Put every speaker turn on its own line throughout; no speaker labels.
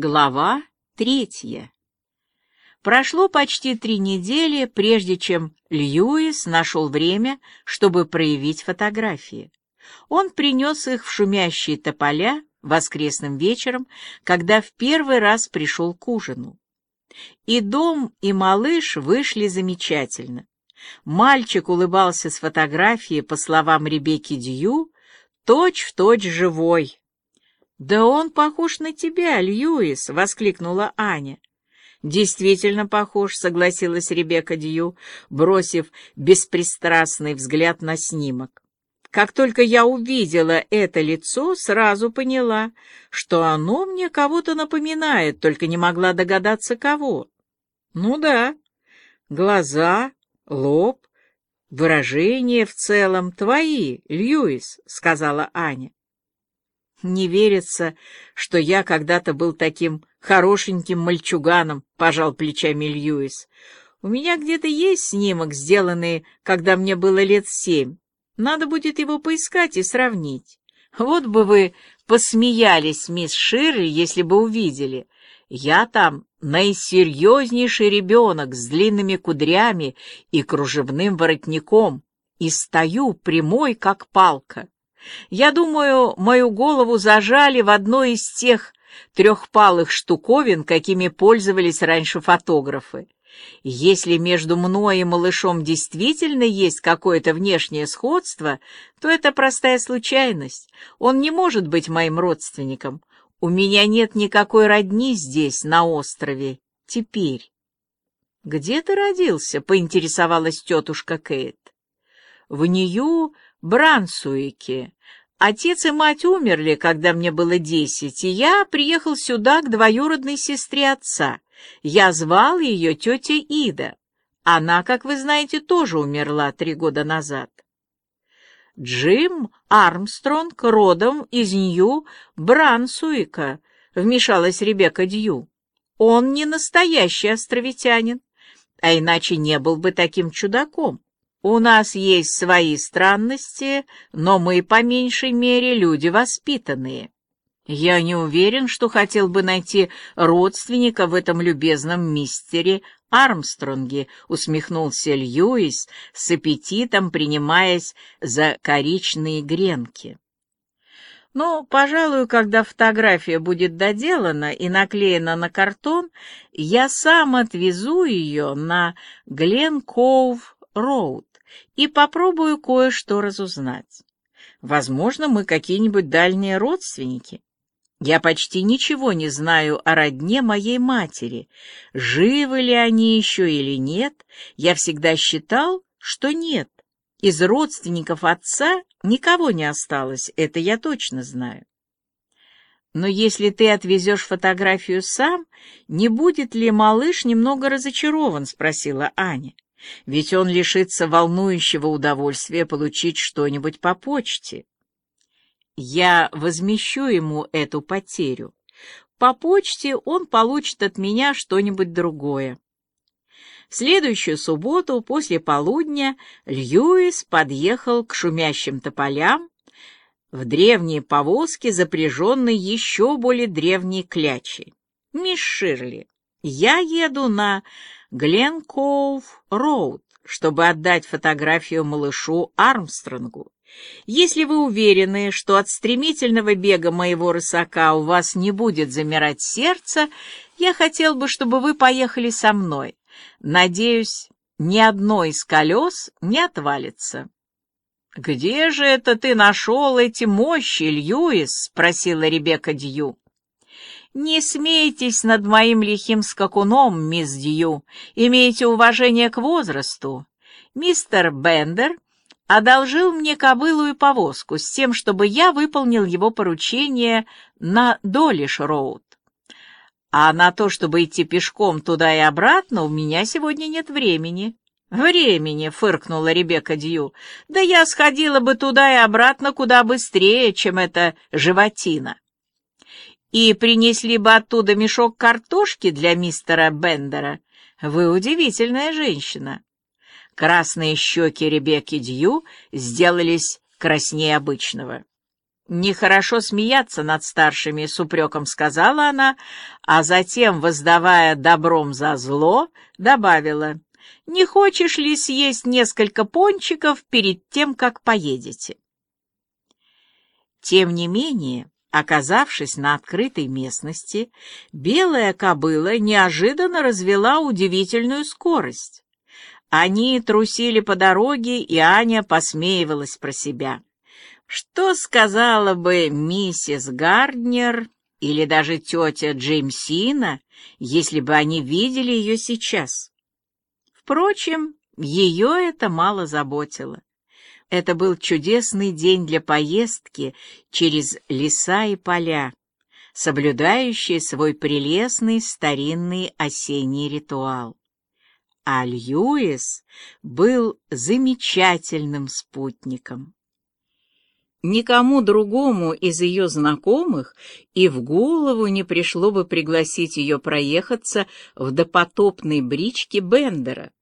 Глава третья. Прошло почти три недели, прежде чем Льюис нашел время, чтобы проявить фотографии. Он принес их в шумящие тополя воскресным вечером, когда в первый раз пришел к ужину. И дом, и малыш вышли замечательно. Мальчик улыбался с фотографии, по словам Ребекки Дью, точь-в-точь точь живой, «Да он похож на тебя, Льюис!» — воскликнула Аня. «Действительно похож», — согласилась Ребекка Дью, бросив беспристрастный взгляд на снимок. «Как только я увидела это лицо, сразу поняла, что оно мне кого-то напоминает, только не могла догадаться, кого. Ну да, глаза, лоб, выражение в целом твои, Льюис», — сказала Аня. «Не верится, что я когда-то был таким хорошеньким мальчуганом», — пожал плечами Льюис. «У меня где-то есть снимок, сделанный, когда мне было лет семь. Надо будет его поискать и сравнить. Вот бы вы посмеялись, мисс Ширли, если бы увидели. Я там наисерьезнейший ребенок с длинными кудрями и кружевным воротником, и стою прямой, как палка. Я думаю, мою голову зажали в одной из тех трехпалых штуковин, какими пользовались раньше фотографы. Если между мной и малышом действительно есть какое-то внешнее сходство, то это простая случайность. Он не может быть моим родственником. У меня нет никакой родни здесь, на острове. Теперь. «Где ты родился?» — поинтересовалась тетушка Кейт. «В Нью-Брансуике. Отец и мать умерли, когда мне было десять, и я приехал сюда к двоюродной сестре отца. Я звал ее тетя Ида. Она, как вы знаете, тоже умерла три года назад. Джим Армстронг родом из Нью-Брансуика, вмешалась Ребекка Дью. Он не настоящий островитянин, а иначе не был бы таким чудаком. У нас есть свои странности, но мы, по меньшей мере, люди воспитанные. Я не уверен, что хотел бы найти родственника в этом любезном мистере Армстронге, усмехнулся Льюис, с аппетитом принимаясь за коричные гренки. Но, пожалуй, когда фотография будет доделана и наклеена на картон, я сам отвезу ее на Гленкоув-Роуд и попробую кое-что разузнать. Возможно, мы какие-нибудь дальние родственники. Я почти ничего не знаю о родне моей матери. Живы ли они еще или нет, я всегда считал, что нет. Из родственников отца никого не осталось, это я точно знаю. Но если ты отвезешь фотографию сам, не будет ли малыш немного разочарован, спросила Аня. Ведь он лишится волнующего удовольствия получить что-нибудь по почте. Я возмещу ему эту потерю. По почте он получит от меня что-нибудь другое. В следующую субботу после полудня Льюис подъехал к шумящим тополям в древней повозке, запряженной еще более древней клячей. «Мисс Ширли, я еду на Гленкоув-Роуд, чтобы отдать фотографию малышу Армстронгу. Если вы уверены, что от стремительного бега моего рысака у вас не будет замирать сердце, я хотел бы, чтобы вы поехали со мной. Надеюсь, ни одно из колес не отвалится. «Где же это ты нашел эти мощи, Льюис?» — спросила Ребекка Дью. «Не смейтесь над моим лихим скакуном, мисс Дью. Имейте уважение к возрасту. Мистер Бендер одолжил мне кобылу и повозку с тем, чтобы я выполнил его поручение на Долиш-Роуд. А на то, чтобы идти пешком туда и обратно, у меня сегодня нет времени». «Времени», — фыркнула Ребекка Дью. «Да я сходила бы туда и обратно куда быстрее, чем эта животина» и принесли бы оттуда мешок картошки для мистера Бендера. Вы удивительная женщина. Красные щеки Ребекки Дью сделались краснее обычного. Нехорошо смеяться над старшими, с упреком сказала она, а затем, воздавая добром за зло, добавила, «Не хочешь ли съесть несколько пончиков перед тем, как поедете?» Тем не менее, оказавшись на открытой местности, белая кобыла неожиданно развела удивительную скорость. Они трусили по дороге, и Аня посмеивалась про себя. Что сказала бы миссис Гарднер или даже тетя Джеймсина, если бы они видели ее сейчас? Впрочем, ее это мало заботило. Это был чудесный день для поездки через леса и поля, соблюдающий свой прелестный старинный осенний ритуал. А Льюис был замечательным спутником. Никому другому из ее знакомых и в голову не пришло бы пригласить ее проехаться в допотопной бричке Бендера.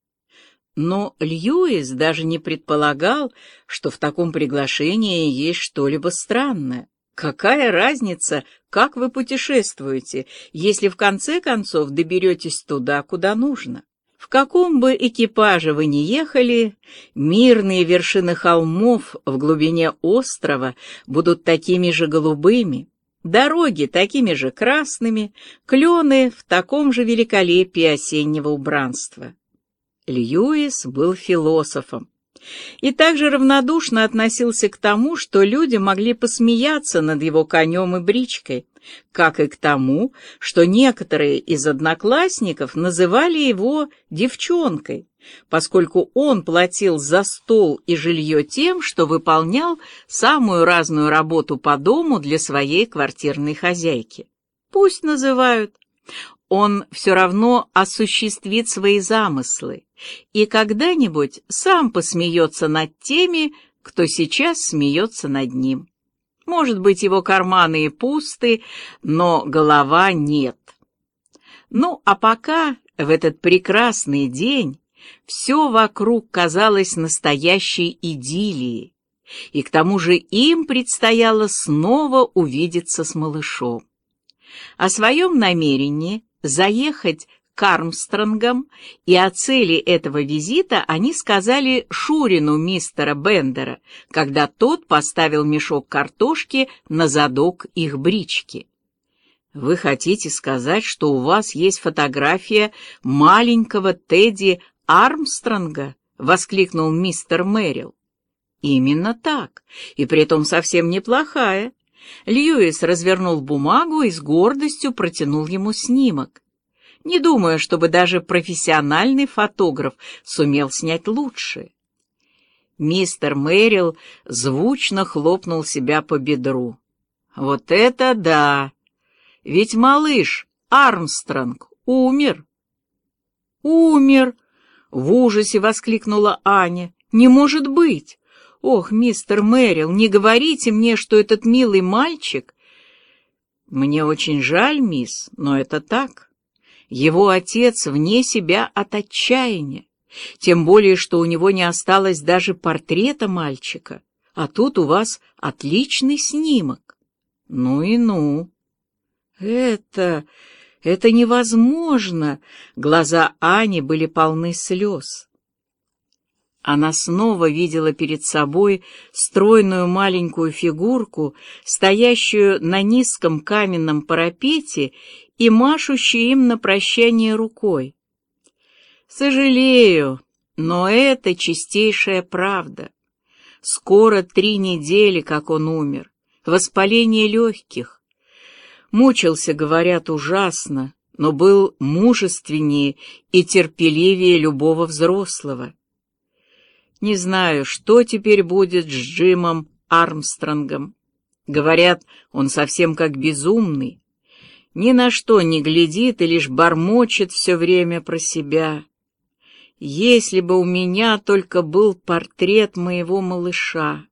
Но Льюис даже не предполагал, что в таком приглашении есть что-либо странное. Какая разница, как вы путешествуете, если в конце концов доберетесь туда, куда нужно? В каком бы экипаже вы ни ехали, мирные вершины холмов в глубине острова будут такими же голубыми, дороги такими же красными, клены в таком же великолепии осеннего убранства. Льюис был философом и также равнодушно относился к тому, что люди могли посмеяться над его конем и бричкой, как и к тому, что некоторые из одноклассников называли его «девчонкой», поскольку он платил за стол и жилье тем, что выполнял самую разную работу по дому для своей квартирной хозяйки. Пусть называют. Он все равно осуществит свои замыслы и когда-нибудь сам посмеется над теми, кто сейчас смеется над ним. Может быть, его карманы и пусты, но голова нет. Ну, а пока, в этот прекрасный день, все вокруг казалось настоящей идиллией, и к тому же им предстояло снова увидеться с малышом. О своем намерении заехать к Армстронгам, и о цели этого визита они сказали Шурину мистера Бендера, когда тот поставил мешок картошки на задок их брички. «Вы хотите сказать, что у вас есть фотография маленького Тедди Армстронга?» — воскликнул мистер Мэрил. «Именно так, и при этом совсем неплохая». Льюис развернул бумагу и с гордостью протянул ему снимок. Не думаю, чтобы даже профессиональный фотограф сумел снять лучше. Мистер Мэрил звучно хлопнул себя по бедру. Вот это да! Ведь малыш Армстронг умер. Умер! В ужасе воскликнула Аня. Не может быть! Ох, мистер Мэрил, не говорите мне, что этот милый мальчик... Мне очень жаль, мисс, но это так. Его отец вне себя от отчаяния, тем более, что у него не осталось даже портрета мальчика, а тут у вас отличный снимок. Ну и ну. Это... это невозможно. Глаза Ани были полны слез. Она снова видела перед собой стройную маленькую фигурку, стоящую на низком каменном парапете и машущий им на прощание рукой. Сожалею, но это чистейшая правда. Скоро три недели, как он умер, воспаление легких. Мучился, говорят, ужасно, но был мужественнее и терпеливее любого взрослого. Не знаю, что теперь будет с Джимом Армстронгом. Говорят, он совсем как безумный ни на что не глядит и лишь бормочет все время про себя. Если бы у меня только был портрет моего малыша.